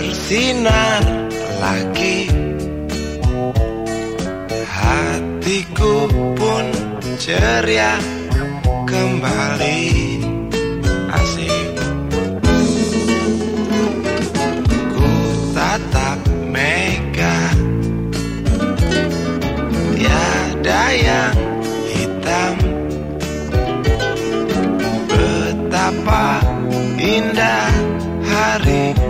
bersinar lagi Hatiku pun ceria kembali. Asik. Ku tatap mega. Tiada yang hitam. Betapa indah hari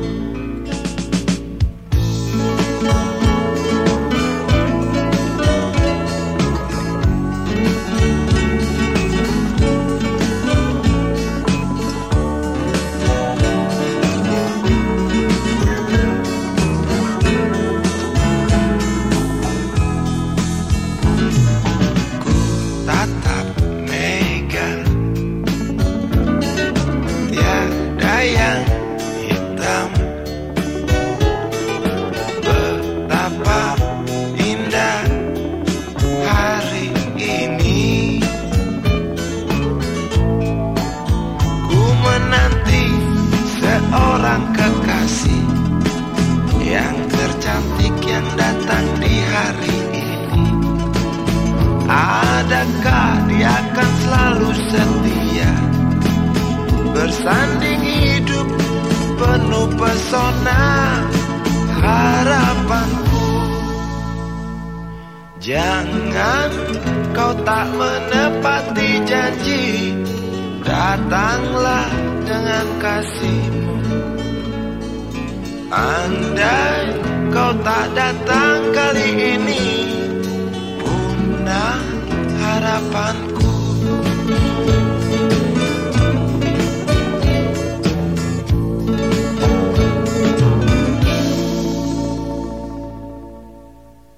hari ini Adakah dia akan selalu setia? Bersanding hidup penuh pesona harapanku. Jangan kau tak menepati janji Datanglah dengan kasihmu. Andai kau tak datang kali ini. Punah harapanku.